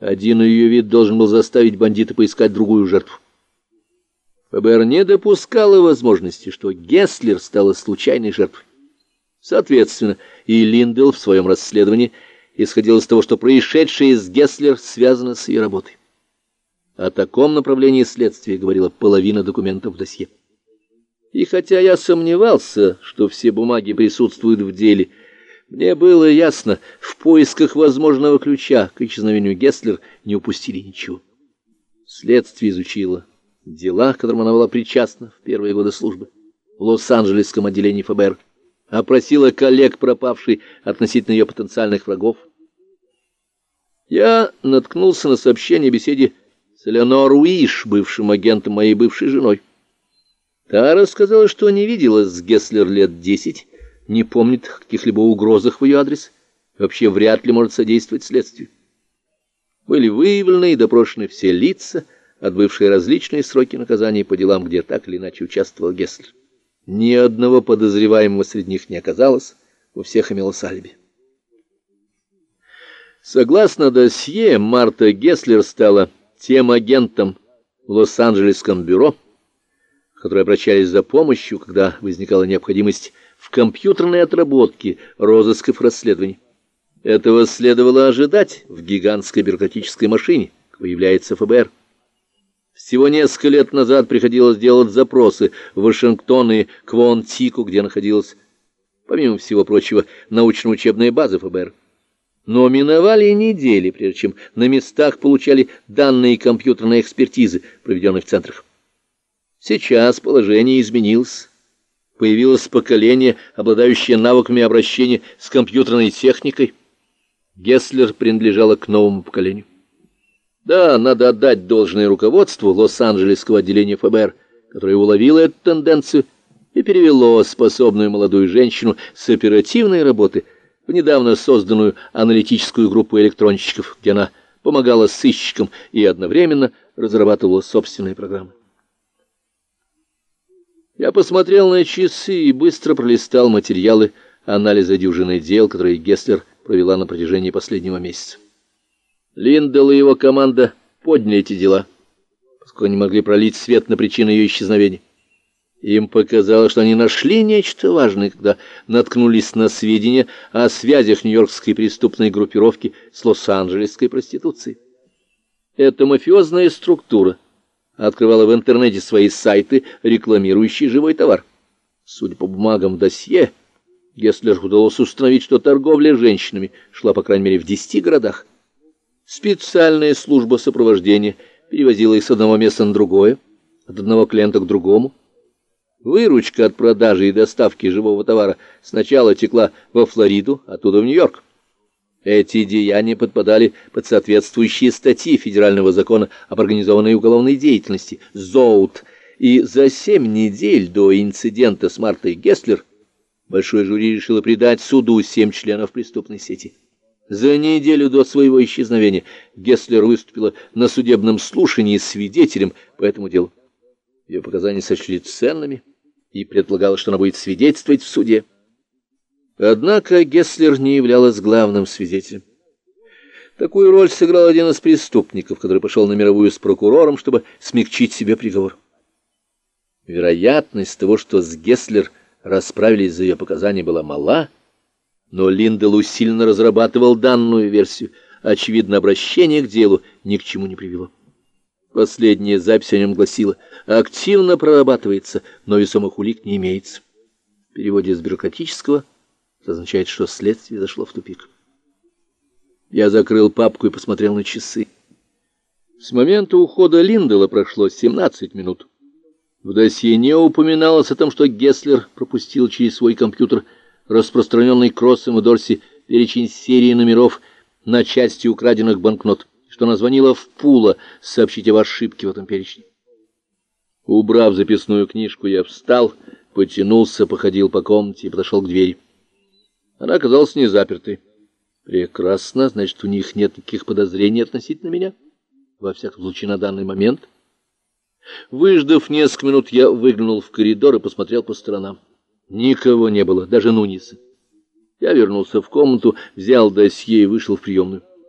Один ее вид должен был заставить бандита поискать другую жертву. ФБР не допускало возможности, что Гесслер стала случайной жертвой. Соответственно, и Линдел в своем расследовании исходил из того, что происшедшее с Гесслер связано с ее работой. О таком направлении следствия говорила половина документов в досье. И хотя я сомневался, что все бумаги присутствуют в деле, мне было ясно, в поисках возможного ключа к исчезновению Гесслер не упустили ничего. Следствие изучило дела, к которым она была причастна в первые годы службы в Лос-Анджелесском отделении ФБР, опросила коллег пропавшей относительно ее потенциальных врагов. Я наткнулся на сообщение о беседе с Элеонор Уиш, бывшим агентом моей бывшей женой. Та рассказала, что не видела с Гесслер лет десять, не помнит о каких-либо угрозах в ее адрес, вообще вряд ли может содействовать следствию. Были выявлены и допрошены все лица, отбывшие различные сроки наказания по делам, где так или иначе участвовал Гесслер. Ни одного подозреваемого среди них не оказалось, у всех имелось алиби. Согласно досье, Марта Гесслер стала тем агентом в Лос-Анджелесском бюро, которые обращались за помощью, когда возникала необходимость в компьютерной отработке розысков расследований. Этого следовало ожидать в гигантской бюрократической машине, какой является ФБР. Всего несколько лет назад приходилось делать запросы в Вашингтон и Квон-Тику, где находилась, помимо всего прочего, научно-учебная база ФБР. Но миновали недели, прежде чем на местах получали данные компьютерной экспертизы, проведенные в центрах. Сейчас положение изменилось. Появилось поколение, обладающее навыками обращения с компьютерной техникой. Гесслер принадлежала к новому поколению. Да, надо отдать должное руководству Лос-Анджелесского отделения ФБР, которое уловило эту тенденцию и перевело способную молодую женщину с оперативной работы в недавно созданную аналитическую группу электронщиков, где она помогала сыщикам и одновременно разрабатывала собственные программы. Я посмотрел на часы и быстро пролистал материалы анализа дюжины дел, которые Гесслер провела на протяжении последнего месяца. Линдел и его команда подняли эти дела, поскольку они могли пролить свет на причины ее исчезновения. Им показалось, что они нашли нечто важное, когда наткнулись на сведения о связях нью-йоркской преступной группировки с лос-анджелесской проституцией. Это мафиозная структура — открывала в интернете свои сайты, рекламирующие живой товар. Судя по бумагам досье, Гесслер удалось установить, что торговля женщинами шла, по крайней мере, в десяти городах. Специальная служба сопровождения перевозила их с одного места на другое, от одного клиента к другому. Выручка от продажи и доставки живого товара сначала текла во Флориду, оттуда в Нью-Йорк. Эти деяния подпадали под соответствующие статьи Федерального закона об организованной уголовной деятельности ЗОУТ, и за семь недель до инцидента с Мартой Гесслер большое жюри решило придать суду семь членов преступной сети. За неделю до своего исчезновения Гесслер выступила на судебном слушании свидетелем по этому делу. Ее показания сочли ценными и предполагала, что она будет свидетельствовать в суде. Однако Гесслер не являлась главным свидетелем. Такую роль сыграл один из преступников, который пошел на мировую с прокурором, чтобы смягчить себе приговор. Вероятность того, что с Гесслер расправились за ее показания, была мала, но Линдел усиленно разрабатывал данную версию. Очевидно, обращение к делу ни к чему не привело. Последняя запись о нем гласила «Активно прорабатывается, но весомых улик не имеется». В переводе с бюрократического это означает, что следствие зашло в тупик. Я закрыл папку и посмотрел на часы. С момента ухода Линдела прошло 17 минут. В досье не упоминалось о том, что Гесслер пропустил через свой компьютер распространенный Кроссом и Дорси перечень серии номеров на части украденных банкнот, что она звонила в Пула сообщить об ошибке в этом перечне. Убрав записную книжку, я встал, потянулся, походил по комнате и подошел к двери. Она оказалась не запертой. Прекрасно, значит, у них нет никаких подозрений относительно меня. Во всяком случае, на данный момент. Выждав несколько минут, я выглянул в коридор и посмотрел по сторонам. Никого не было, даже Нуниса. Я вернулся в комнату, взял досье и вышел в приемную.